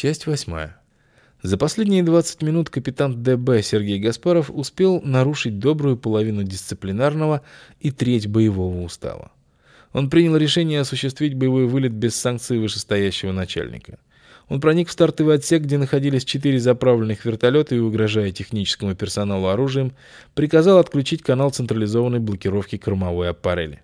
Часть восьмая. За последние 20 минут капитан ДБ Сергей Гаспаров успел нарушить добрую половину дисциплинарного и треть боевого устава. Он принял решение осуществить боевой вылет без санкций вышестоящего начальника. Он проник в стартовый отсек, где находились четыре заправленных вертолета и, угрожая техническому персоналу оружием, приказал отключить канал централизованной блокировки кормовой аппарели.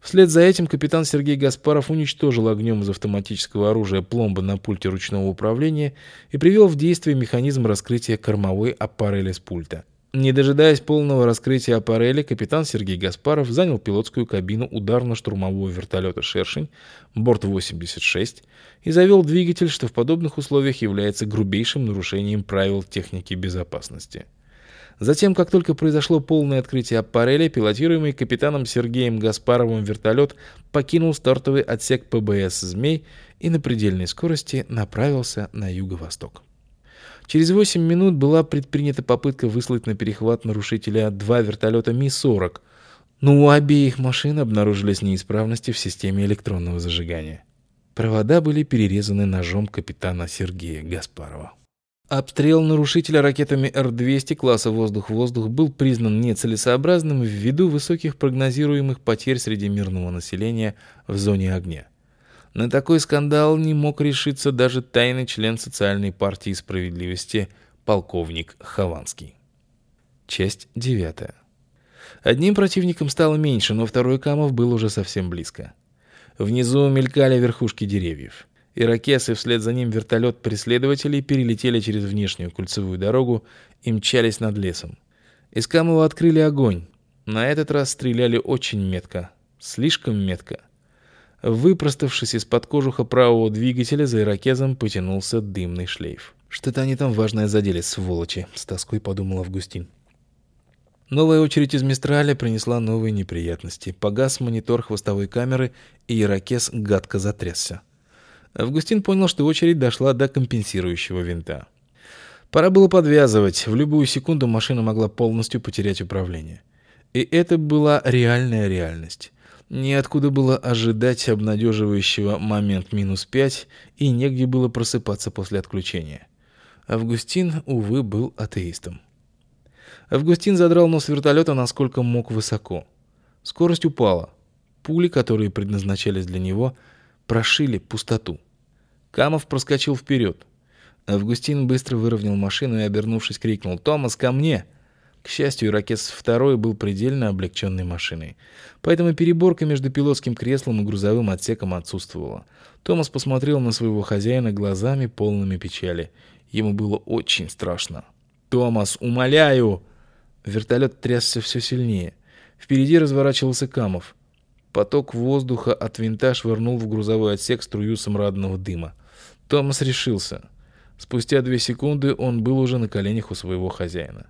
Вслед за этим капитан Сергей Гаспаров уничтожил огнем из автоматического оружия пломбы на пульте ручного управления и привел в действие механизм раскрытия кормовой аппарели с пульта. Не дожидаясь полного раскрытия аппарели, капитан Сергей Гаспаров занял пилотскую кабину ударно-штурмового вертолета «Шершень» Борт-86 и завел двигатель, что в подобных условиях является грубейшим нарушением правил техники безопасности. Затем, как только произошло полное открытие аппарели, пилотируемый капитаном Сергеем Гаспаровым вертолет покинул стартовый отсек ПБС «Змей» и на предельной скорости направился на юго-восток. Через 8 минут была предпринята попытка выслать на перехват нарушителя два вертолета Ми-40, но у обеих машин обнаружились неисправности в системе электронного зажигания. Провода были перерезаны ножом капитана Сергея Гаспарова. Обстрел нарушителя ракетами Р-200 класса воздух-воздух был признан нецелесообразным ввиду высоких прогнозируемых потерь среди мирного населения в зоне огня. На такой скандал не мог решиться даже тайный член социальной партии справедливости полковник Хованский. Часть девятая. Одним противником стало меньше, но второй Камов был уже совсем близко. Внизу мелькали верхушки деревьев. Иракесы вслед за ним вертолет преследователей перелетели через внешнюю кольцевую дорогу и мчались над лесом. Из Камова открыли огонь. На этот раз стреляли очень метко. Слишком метко. Выпроставшись из-под кожуха правого двигателя, за ирокезом потянулся дымный шлейф. «Что-то они там важное задели, сволочи», — с тоской подумал Августин. Новая очередь из Мистраля принесла новые неприятности. Погас монитор хвостовой камеры, и ирокез гадко затрясся. Августин понял, что очередь дошла до компенсирующего винта. Пора было подвязывать. В любую секунду машина могла полностью потерять управление. И это была реальная реальность. Ниоткуда было ожидать обнадеживающего момент минус пять, и негде было просыпаться после отключения. Августин, увы, был атеистом. Августин задрал нос вертолета насколько мог высоко. Скорость упала. Пули, которые предназначались для него, прошили пустоту. Камов проскочил вперед. Августин быстро выровнял машину и, обернувшись, крикнул «Томас, ко мне!» К счастью, Иракес второй был предельно облегченной машиной, поэтому переборка между пилотским креслом и грузовым отсеком отсутствовала. Томас посмотрел на своего хозяина глазами полными печали. Ему было очень страшно. «Томас, умоляю!» Вертолет трясся все сильнее. Впереди разворачивался Камов. Поток воздуха от винта швырнул в грузовой отсек струю смрадного дыма. Томас решился. Спустя две секунды он был уже на коленях у своего хозяина.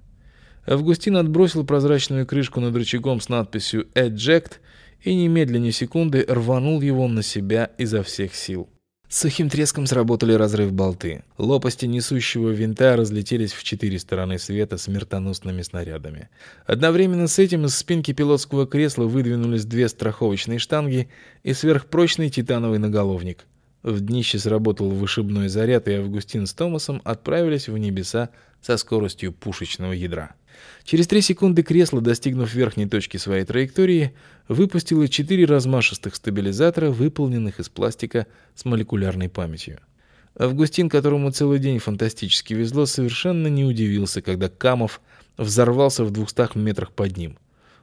Августин отбросил прозрачную крышку над рычагом с надписью «Eject» и немедленно секунды рванул его на себя изо всех сил. Сухим треском сработали разрыв болты. Лопасти несущего винта разлетелись в четыре стороны света смертоносными снарядами. Одновременно с этим из спинки пилотского кресла выдвинулись две страховочные штанги и сверхпрочный титановый наголовник. В днище сработал вышибной заряд, и Августин с Томасом отправились в небеса со скоростью пушечного ядра. Через три секунды кресло, достигнув верхней точки своей траектории, выпустило четыре размашистых стабилизатора, выполненных из пластика с молекулярной памятью. Августин, которому целый день фантастически везло, совершенно не удивился, когда Камов взорвался в двухстах метрах под ним.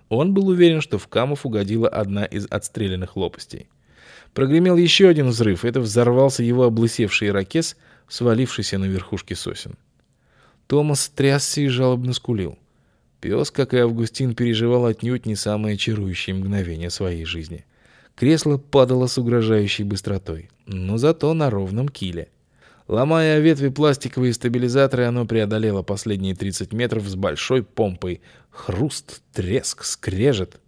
Он был уверен, что в Камов угодила одна из отстрелянных лопастей. Прогремел еще один взрыв, это взорвался его облысевший ракес, свалившийся на верхушке сосен. Томас трясся и жалобно скулил. Пес, как и Августин, переживал отнюдь не самые чарующие мгновения своей жизни. Кресло падало с угрожающей быстротой, но зато на ровном киле. Ломая ветви пластиковые стабилизаторы, оно преодолело последние 30 метров с большой помпой. Хруст, треск, скрежет.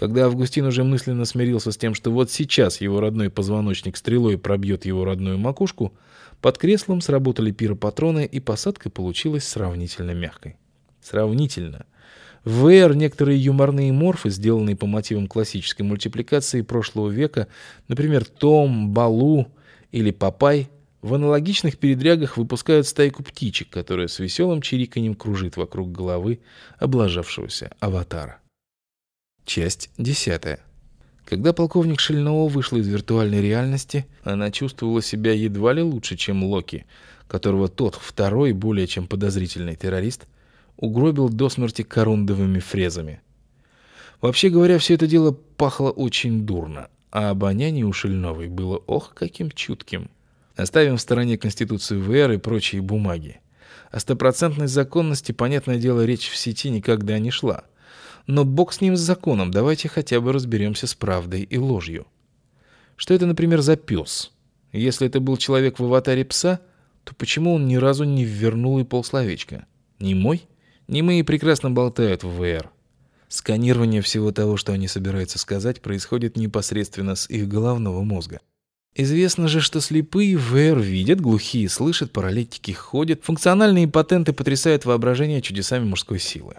Когда Августин уже мысленно смирился с тем, что вот сейчас его родной позвоночник стрелой пробьет его родную макушку, под креслом сработали пиропатроны, и посадка получилась сравнительно мягкой. Сравнительно. В VR некоторые юморные морфы, сделанные по мотивам классической мультипликации прошлого века, например, Том, Балу или Папай, В аналогичных передрягах выпускают стайку птичек, которая с веселым чириканьем кружит вокруг головы облажавшегося аватара. Часть десятая. Когда полковник Шельнова вышла из виртуальной реальности, она чувствовала себя едва ли лучше, чем Локи, которого тот, второй, более чем подозрительный террорист, угробил до смерти корундовыми фрезами. Вообще говоря, все это дело пахло очень дурно, а обоняние у Шельновой было ох каким чутким. Оставим в стороне Конституцию ВР и прочие бумаги. О стопроцентной законности, понятное дело, речь в сети никогда не шла. Но бог с ним с законом, давайте хотя бы разберемся с правдой и ложью. Что это, например, за пес? Если это был человек в аватаре пса, то почему он ни разу не ввернул и полсловечка? Не мой? Не мы и прекрасно болтают в ВР. Сканирование всего того, что они собираются сказать, происходит непосредственно с их головного мозга. Известно же, что слепые ВР видят, глухие слышат, паралитики ходят, функциональные патенты потрясают воображение чудесами мужской силы.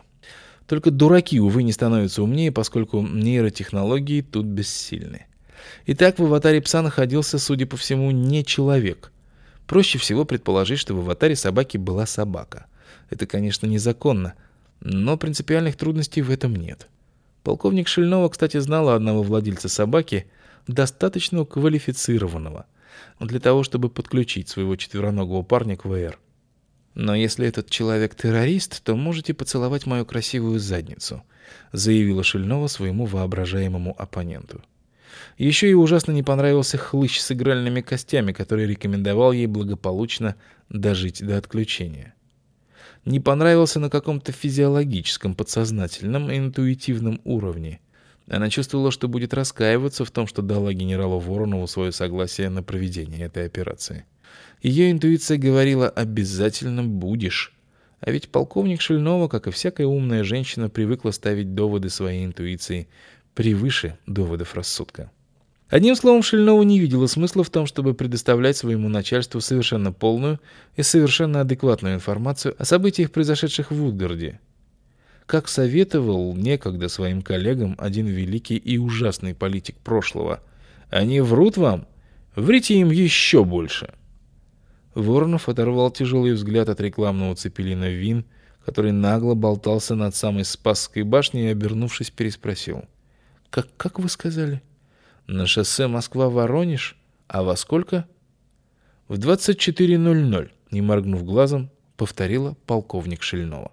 Только дураки, увы, не становятся умнее, поскольку нейротехнологии тут бессильны. Итак, в аватаре пса находился, судя по всему, не человек. Проще всего предположить, что в аватаре собаки была собака. Это, конечно, незаконно, но принципиальных трудностей в этом нет. Полковник Шельнова, кстати, знала одного владельца собаки, достаточно квалифицированного, для того, чтобы подключить своего четвероногого парня к ВР. «Но если этот человек террорист, то можете поцеловать мою красивую задницу», заявила Шельнова своему воображаемому оппоненту. Еще и ужасно не понравился хлыщ с игральными костями, который рекомендовал ей благополучно дожить до отключения не понравился на каком-то физиологическом, подсознательном интуитивном уровне. Она чувствовала, что будет раскаиваться в том, что дала генералу Воронову свое согласие на проведение этой операции. Ее интуиция говорила «обязательно будешь». А ведь полковник Шельнова, как и всякая умная женщина, привыкла ставить доводы своей интуиции превыше доводов рассудка. Одним словом, Шельнова не видела смысла в том, чтобы предоставлять своему начальству совершенно полную и совершенно адекватную информацию о событиях, произошедших в Утгарде. Как советовал некогда своим коллегам один великий и ужасный политик прошлого. Они врут вам? Врите им еще больше. Воронов оторвал тяжелый взгляд от рекламного цепелина ВИН, который нагло болтался над самой Спасской башней и, обернувшись, переспросил. «Как, как вы сказали?» На шоссе Москва-Воронеж? А во сколько? В 24.00, не моргнув глазом, повторила полковник Шельнова.